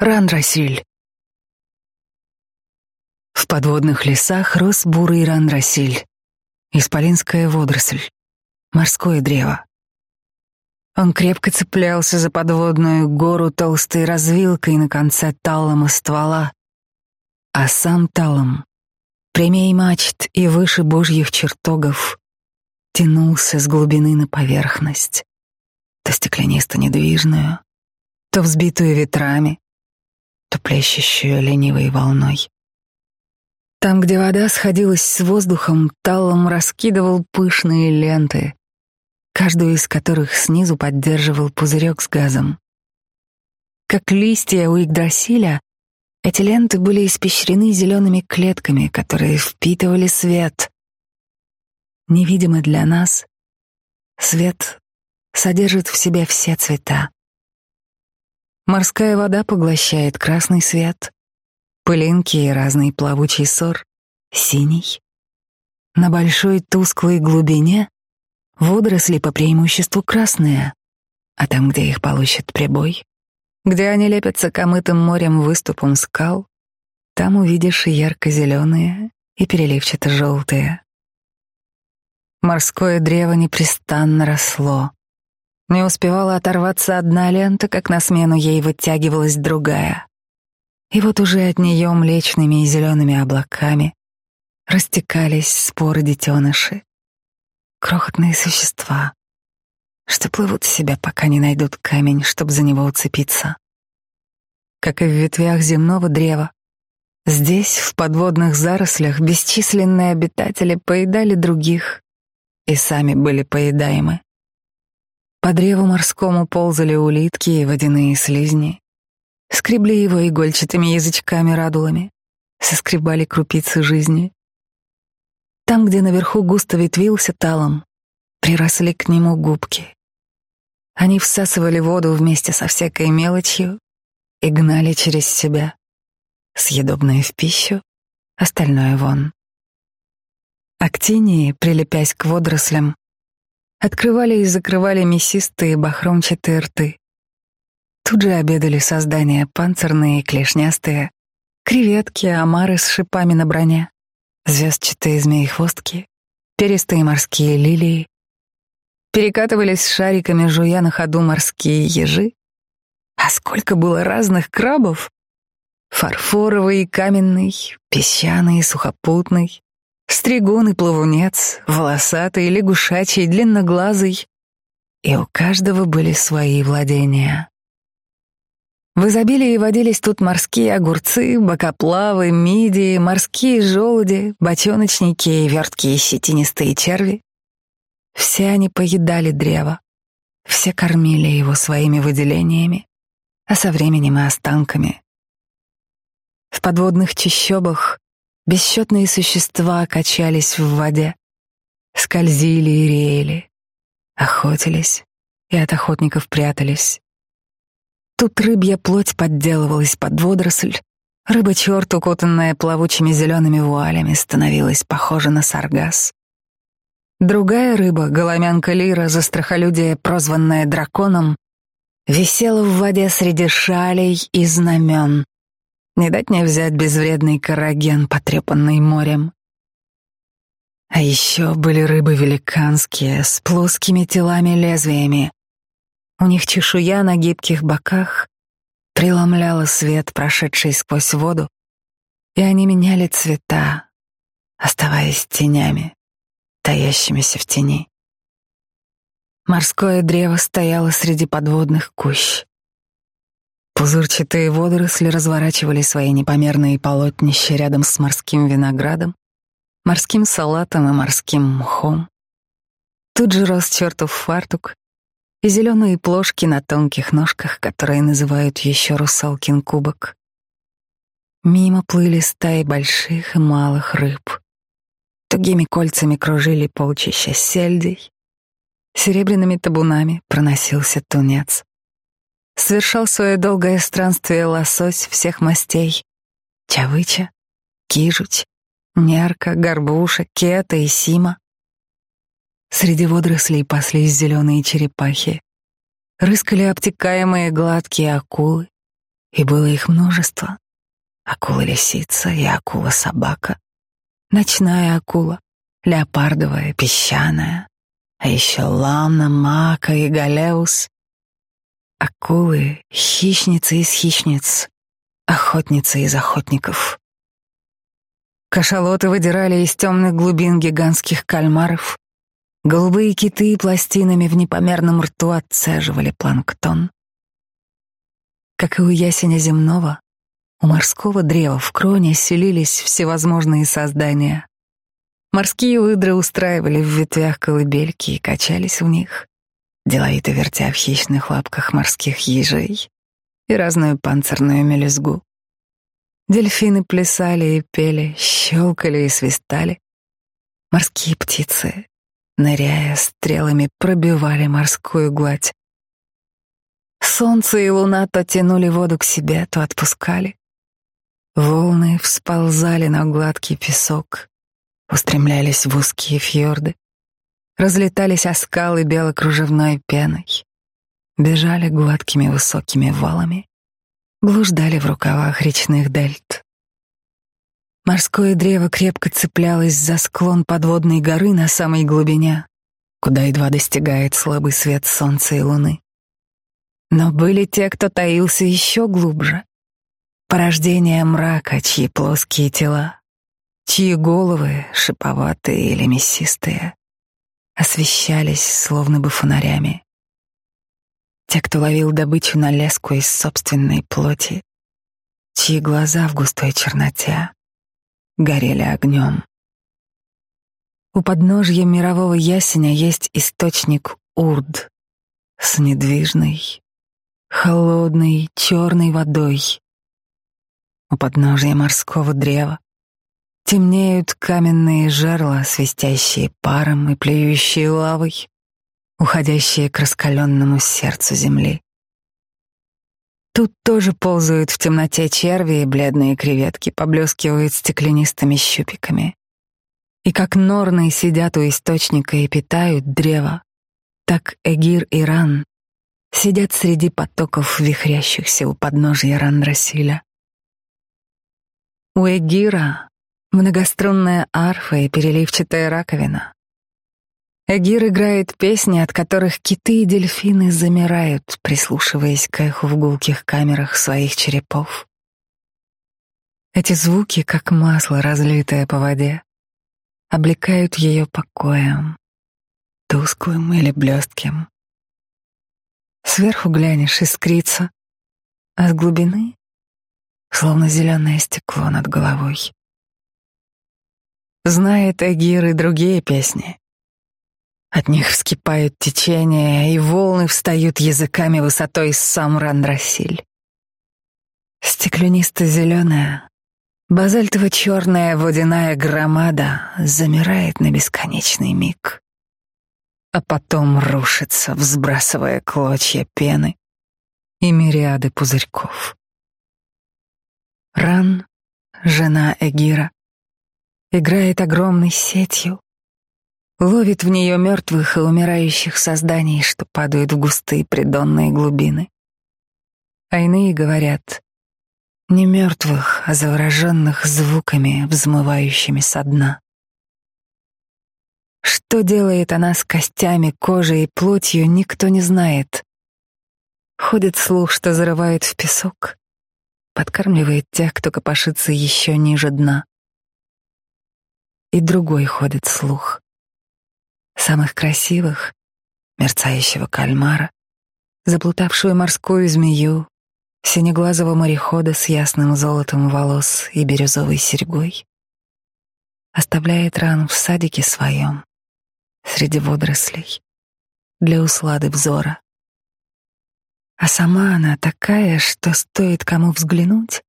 Рандрасиль. В подводных лесах рос бурый рандрасиль, исполинская водоросль, морское древо. Он крепко цеплялся за подводную гору толстой развилкой на конце таллома ствола, а сам талом, прямей мачт и выше божьих чертогов, тянулся с глубины на поверхность, то стеклянисто-недвижную, то взбитую ветрами, то плещущую ленивой волной. Там, где вода сходилась с воздухом, талом раскидывал пышные ленты, каждую из которых снизу поддерживал пузырек с газом. Как листья у Игдрасиля, эти ленты были испещрены зелеными клетками, которые впитывали свет. Невидимый для нас, свет содержит в себе все цвета. Морская вода поглощает красный свет, пылинки и разный плавучий сор, синий. На большой тусклой глубине водоросли по преимуществу красные, а там, где их получит прибой, где они лепятся комытым морем выступом скал, там увидишь и ярко-зеленые, и переливчато-желтые. Морское древо непрестанно росло. Не успевала оторваться одна лента, как на смену ей вытягивалась другая. И вот уже от нее млечными и зелеными облаками растекались споры детеныши. Крохотные существа, что плывут себя, пока не найдут камень, чтобы за него уцепиться. Как и в ветвях земного древа, здесь, в подводных зарослях, бесчисленные обитатели поедали других и сами были поедаемы. По древу морскому ползали улитки и водяные слизни, скребли его игольчатыми язычками-радулами, соскребали крупицы жизни. Там, где наверху густо ветвился талом, приросли к нему губки. Они всасывали воду вместе со всякой мелочью и гнали через себя, съедобное в пищу, остальное вон. Актинии, прилепясь к водорослям, открывали и закрывали мясистые бахромчатые рты. Тут же обедали создания панцирные и клешнястые, креветки, омары с шипами на броне, звездчатые змеи-хвостки, перистые морские лилии. Перекатывались шариками, жуя на ходу морские ежи. А сколько было разных крабов! Фарфоровый и каменный, песчаный и сухопутный, Стригун и плавунец, волосатый, лягушачий, длинноглазый. И у каждого были свои владения. В изобилии водились тут морские огурцы, бокоплавы, мидии, морские желуди, бочоночники и верткие щетинистые черви. Все они поедали древо, все кормили его своими выделениями, а со временем и останками. В подводных чащобах Бесчетные существа качались в воде, скользили и реяли, охотились и от охотников прятались. Тут рыбья плоть подделывалась под водоросль, рыба-черт, укутанная плавучими зелеными вуалями, становилась похожа на саргас. Другая рыба, голомянка Лира, за страхолюдие, прозванная драконом, висела в воде среди шалей и знамен, не дать не взять безвредный караген, потрепанный морем. А еще были рыбы великанские, с плоскими телами-лезвиями. У них чешуя на гибких боках преломляла свет, прошедший сквозь воду, и они меняли цвета, оставаясь тенями, таящимися в тени. Морское древо стояло среди подводных кущ. Пузырчатые водоросли разворачивали свои непомерные полотнища рядом с морским виноградом, морским салатом и морским мхом. Тут же рос чертов фартук и зеленые плошки на тонких ножках, которые называют еще русалкин кубок. Мимо плыли стаи больших и малых рыб. Тугими кольцами кружили полчища сельдей. Серебряными табунами проносился тунец совершал свое долгое странствие лосось всех мастей. Чавыча, кижуть, нярка, горбуша, кета и сима. Среди водорослей паслись зеленые черепахи. Рыскали обтекаемые гладкие акулы. И было их множество. Акула-лисица и акула-собака. Ночная акула, леопардовая, песчаная, а еще ламна, мака и галеус. Акулы — хищницы из хищниц, охотницы из охотников. Кашалоты выдирали из темных глубин гигантских кальмаров. Голубые киты пластинами в непомерном рту отцеживали планктон. Как и у ясеня земного, у морского древа в кроне селились всевозможные создания. Морские выдры устраивали в ветвях колыбельки и качались в них, деловито вертя в хищных лапках морских ежей и разную панцирную мелюзгу. Дельфины плясали и пели, щелкали и свистали. Морские птицы, ныряя стрелами, пробивали морскую гладь. Солнце и луна то тянули воду к себе, то отпускали. Волны всползали на гладкий песок, устремлялись в узкие фьорды, разлетались о скалы белокружевной пеной, бежали гладкими высокими валами блуждали в рукавах речных дельт. Морское древо крепко цеплялось за склон подводной горы на самой глубине, куда едва достигает слабый свет солнца и луны. Но были те, кто таился еще глубже. Порождение мрака, чьи плоские тела, чьи головы, шиповатые или мясистые, освещались словно бы фонарями. Те, кто ловил добычу на леску из собственной плоти, чьи глаза в густой черноте горели огнем. У подножья мирового ясеня есть источник Урд с недвижной, холодной, черной водой. У подножья морского древа темнеют каменные жерла, свистящие паром и плюющие лавой уходящие к раскаленному сердцу земли. Тут тоже ползают в темноте черви и бледные креветки, поблескивают стеклянистыми щупиками. И как норны сидят у источника и питают древо, так Эгир и Ран сидят среди потоков вихрящихся у подножья Рандрасиля. У Эгира многострунная арфа и переливчатая раковина. Эгир играет песни, от которых киты и дельфины замирают, прислушиваясь к эху в гулких камерах своих черепов. Эти звуки, как масло, разлитое по воде, облекают ее покоем, тусклым или блестким. Сверху глянешь, искрится, а с глубины — словно зеленое стекло над головой. Знает Эгир и другие песни, от них вскипают течения, и волны встают языками высотой сам Рандрасиль. Стеклянисто-зеленая, базальтово-черная водяная громада замирает на бесконечный миг, а потом рушится, взбрасывая клочья пены и мириады пузырьков. Ран, жена Эгира, играет огромной сетью, ловит в нее мертвых и умирающих созданий, что падают в густые придонные глубины. А иные говорят не мертвых, а завороженных звуками, взмывающими со дна. Что делает она с костями, кожей и плотью, никто не знает. Ходит слух, что зарывает в песок, подкармливает тех, кто копошится еще ниже дна. И другой ходит слух. Самых красивых, мерцающего кальмара, заплутавшую морскую змею, синеглазого морехода с ясным золотом волос и бирюзовой серьгой, оставляет ран в садике своем, среди водорослей, для услады взора. А сама она такая, что стоит кому взглянуть,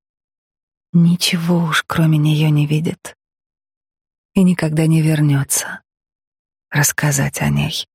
ничего уж кроме нее не видит и никогда не вернется рассказать о ней.